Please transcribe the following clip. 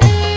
Bye.